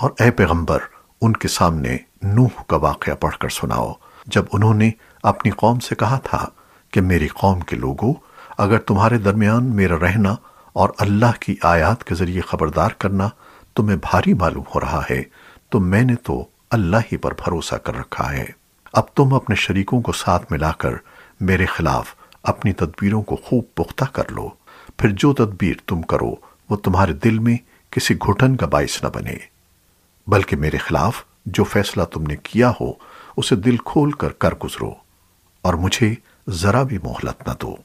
اور اے پیغمبر، ان کے سامنے نوح کا واقعہ پڑھ کر سناؤ۔ جب انہوں نے اپنی قوم سے کہا تھا کہ میری قوم کے لوگوں، اگر تمہارے درمیان میرا رہنا اور اللہ کی آیات کے ذریعے خبردار کرنا تمہیں بھاری معلوم ہو رہا ہے، تو میں نے تو اللہ ہی پر بھروسہ کر رکھا ہے۔ اب تم اپنے شریکوں کو ساتھ ملا کر میرے خلاف اپنی تدبیروں کو خوب پختہ کر لو۔ پھر جو تدبیر تم کرو، وہ تمہارے دل میں کسی گھٹن کا باعث نہ بنے۔ بلکہ میرے خلاف جو فیصلہ تم نے کیا ہو، اسے دل کھول کر کر گزرو اور مجھے ذرا بھی مہلت نہ دو۔